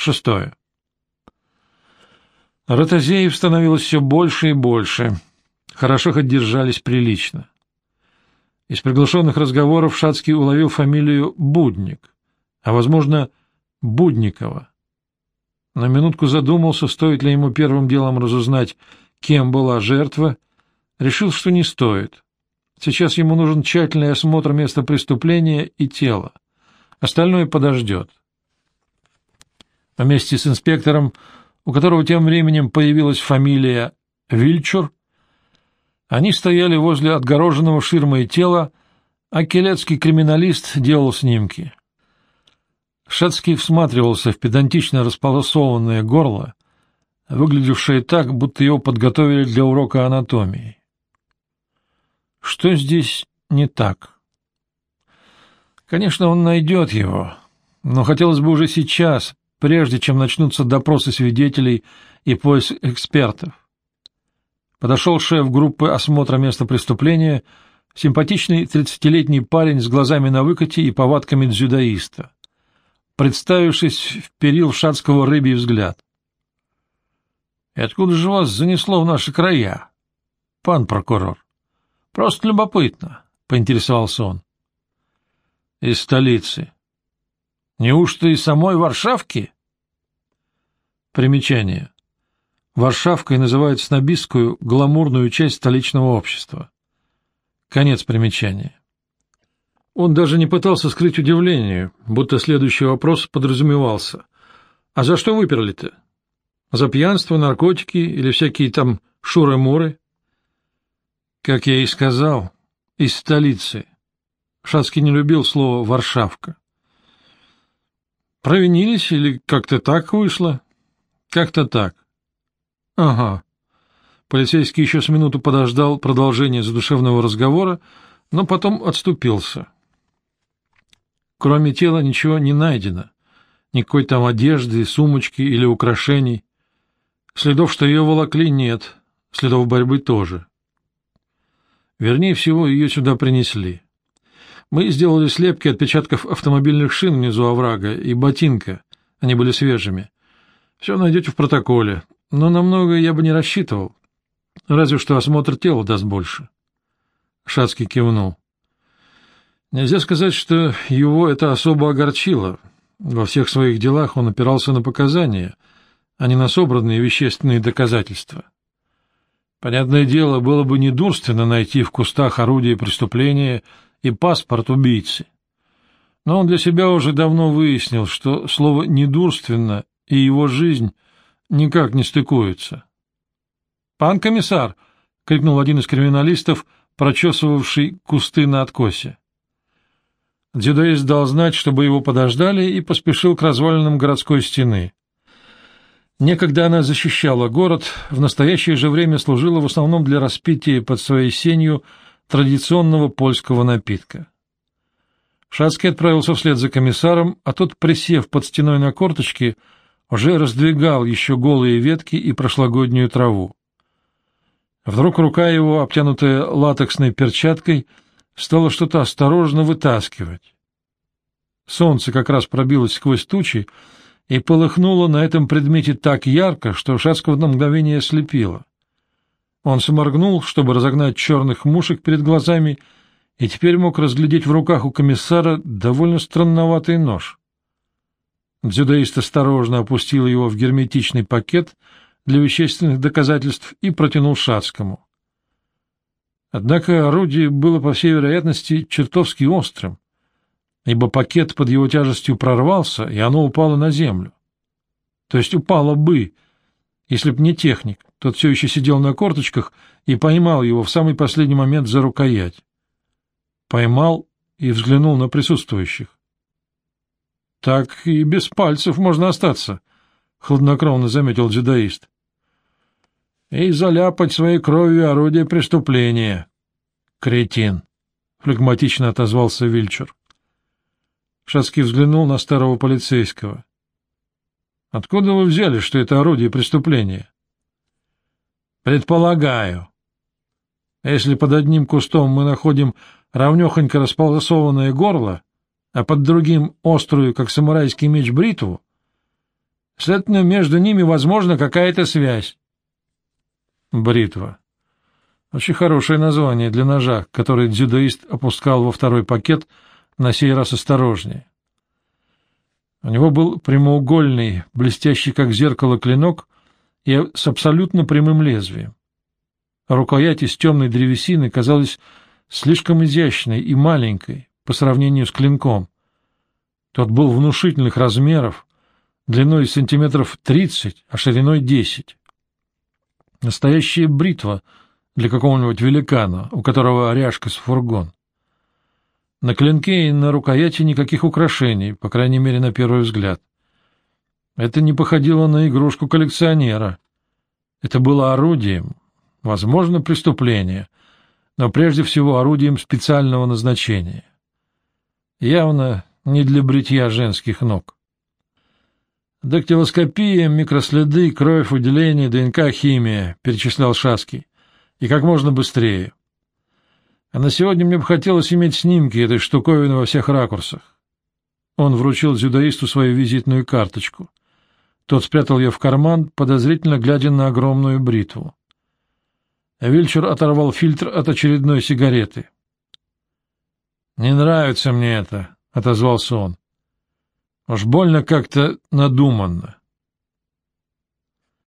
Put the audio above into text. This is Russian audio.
Шестое. Ротозеев становилось все больше и больше. Хорошо хоть держались прилично. Из приглашенных разговоров Шацкий уловил фамилию Будник, а, возможно, Будникова. На минутку задумался, стоит ли ему первым делом разузнать, кем была жертва, решил, что не стоит. Сейчас ему нужен тщательный осмотр места преступления и тела. Остальное подождет. Вместе с инспектором, у которого тем временем появилась фамилия Вильчур, они стояли возле отгороженного ширмой тела, а келецкий криминалист делал снимки. Шацкий всматривался в педантично располосованное горло, выглядевшее так, будто его подготовили для урока анатомии. Что здесь не так? Конечно, он найдет его, но хотелось бы уже сейчас, прежде чем начнутся допросы свидетелей и поиск экспертов. Подошел шеф группы осмотра места преступления, симпатичный тридцатилетний парень с глазами на выкате и повадками дзюдоиста. Представившись, вперил Шацкого рыбий взгляд. — откуда же вас занесло в наши края, пан прокурор? — Просто любопытно, — поинтересовался он. — Из столицы. — Неужто из самой Варшавки? Примечание. Варшавкой называют снобистскую, гламурную часть столичного общества. Конец примечания. Он даже не пытался скрыть удивление, будто следующий вопрос подразумевался. «А за что выперли-то? За пьянство, наркотики или всякие там шуры-муры?» Как я и сказал, из столицы. Шацкий не любил слово «варшавка». Провинились или как-то так вышло? Как-то так. Ага. Полицейский еще с минуту подождал продолжения задушевного разговора, но потом отступился. Кроме тела ничего не найдено. Никакой там одежды, сумочки или украшений. Следов, что ее волокли, нет. Следов борьбы тоже. Вернее всего, ее сюда принесли. Мы сделали слепки отпечатков автомобильных шин внизу оврага и ботинка. Они были свежими. Все найдете в протоколе. Но на многое я бы не рассчитывал. Разве что осмотр тела даст больше. Шацкий кивнул. Нельзя сказать, что его это особо огорчило. Во всех своих делах он опирался на показания, а не на собранные вещественные доказательства. Понятное дело, было бы недурственно найти в кустах орудие преступления и паспорт убийцы. Но он для себя уже давно выяснил, что слово «недурственно» и его жизнь никак не стыкуются. «Пан комиссар!» — крикнул один из криминалистов, прочесывавший кусты на откосе. Дзюдоист дал знать, чтобы его подождали, и поспешил к развалинам городской стены. Некогда она защищала город, в настоящее же время служила в основном для распития под своей сенью традиционного польского напитка. Шацкий отправился вслед за комиссаром, а тот, присев под стеной на корточки, уже раздвигал еще голые ветки и прошлогоднюю траву. Вдруг рука его, обтянутая латексной перчаткой, — стало что-то осторожно вытаскивать. Солнце как раз пробилось сквозь тучи и полыхнуло на этом предмете так ярко, что Шацкого на мгновение ослепило. Он сморгнул, чтобы разогнать черных мушек перед глазами, и теперь мог разглядеть в руках у комиссара довольно странноватый нож. Дзюдоист осторожно опустил его в герметичный пакет для вещественных доказательств и протянул Шацкому. Однако орудие было, по всей вероятности, чертовски острым, ибо пакет под его тяжестью прорвался, и оно упало на землю. То есть упало бы, если б не техник, тот все еще сидел на корточках и поймал его в самый последний момент за рукоять. Поймал и взглянул на присутствующих. — Так и без пальцев можно остаться, — хладнокровно заметил дзюдоист и заляпать своей кровью орудие преступления. — Кретин! — флегматично отозвался Вильчер. Шацкий взглянул на старого полицейского. — Откуда вы взяли, что это орудие преступления? — Предполагаю. Если под одним кустом мы находим равнехонько располосованное горло, а под другим острую, как самурайский меч, бритву, Следовательно, между ними возможна какая-то связь. Бритва. Очень хорошее название для ножа, который дзюдоист опускал во второй пакет, на сей раз осторожнее. У него был прямоугольный, блестящий как зеркало клинок и с абсолютно прямым лезвием. Рукоять из темной древесины казалась слишком изящной и маленькой по сравнению с клинком. Тот был внушительных размеров, длиной сантиметров тридцать, а шириной десять. Настоящая бритва для какого-нибудь великана, у которого ряжка с фургон. На клинке и на рукояти никаких украшений, по крайней мере, на первый взгляд. Это не походило на игрушку коллекционера. Это было орудием, возможно, преступление, но прежде всего орудием специального назначения. Явно не для бритья женских ног. «Дактилоскопия, микроследы, кровь, выделение, ДНК, химия», — перечислял Шаский. «И как можно быстрее. А на сегодня мне бы хотелось иметь снимки этой штуковины во всех ракурсах». Он вручил дзюдоисту свою визитную карточку. Тот спрятал ее в карман, подозрительно глядя на огромную бритву. Вильчер оторвал фильтр от очередной сигареты. «Не нравится мне это», — отозвался он. Уж больно как-то надуманно.